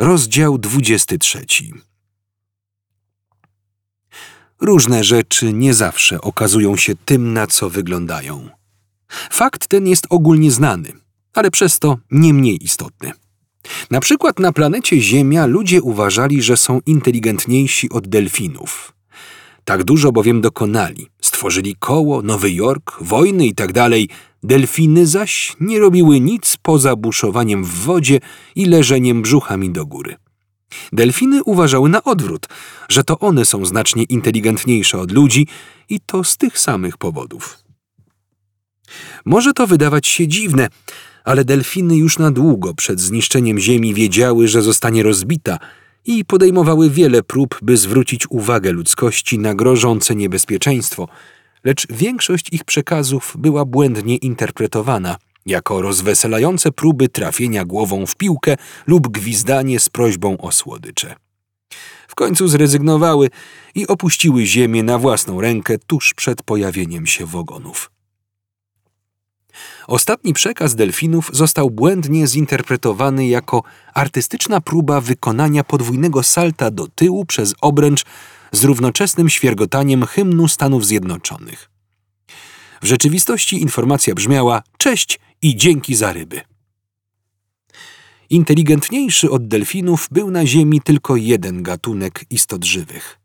Rozdział 23 Różne rzeczy nie zawsze okazują się tym, na co wyglądają. Fakt ten jest ogólnie znany, ale przez to nie mniej istotny. Na przykład na planecie Ziemia ludzie uważali, że są inteligentniejsi od delfinów. Tak dużo bowiem dokonali. Stworzyli koło, Nowy Jork, wojny itd. Delfiny zaś nie robiły nic poza buszowaniem w wodzie i leżeniem brzuchami do góry. Delfiny uważały na odwrót, że to one są znacznie inteligentniejsze od ludzi i to z tych samych powodów. Może to wydawać się dziwne, ale delfiny już na długo przed zniszczeniem Ziemi wiedziały, że zostanie rozbita i podejmowały wiele prób, by zwrócić uwagę ludzkości na grożące niebezpieczeństwo, lecz większość ich przekazów była błędnie interpretowana jako rozweselające próby trafienia głową w piłkę lub gwizdanie z prośbą o słodycze. W końcu zrezygnowały i opuściły Ziemię na własną rękę tuż przed pojawieniem się wogonów. Ostatni przekaz delfinów został błędnie zinterpretowany jako artystyczna próba wykonania podwójnego salta do tyłu przez obręcz z równoczesnym świergotaniem hymnu Stanów Zjednoczonych. W rzeczywistości informacja brzmiała: Cześć i dzięki za ryby. Inteligentniejszy od delfinów był na Ziemi tylko jeden gatunek istot żywych.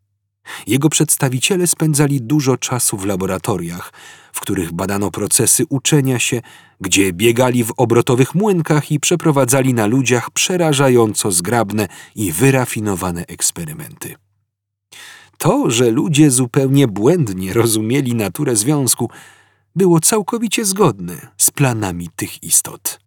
Jego przedstawiciele spędzali dużo czasu w laboratoriach, w których badano procesy uczenia się, gdzie biegali w obrotowych młynkach i przeprowadzali na ludziach przerażająco zgrabne i wyrafinowane eksperymenty. To, że ludzie zupełnie błędnie rozumieli naturę związku, było całkowicie zgodne z planami tych istot.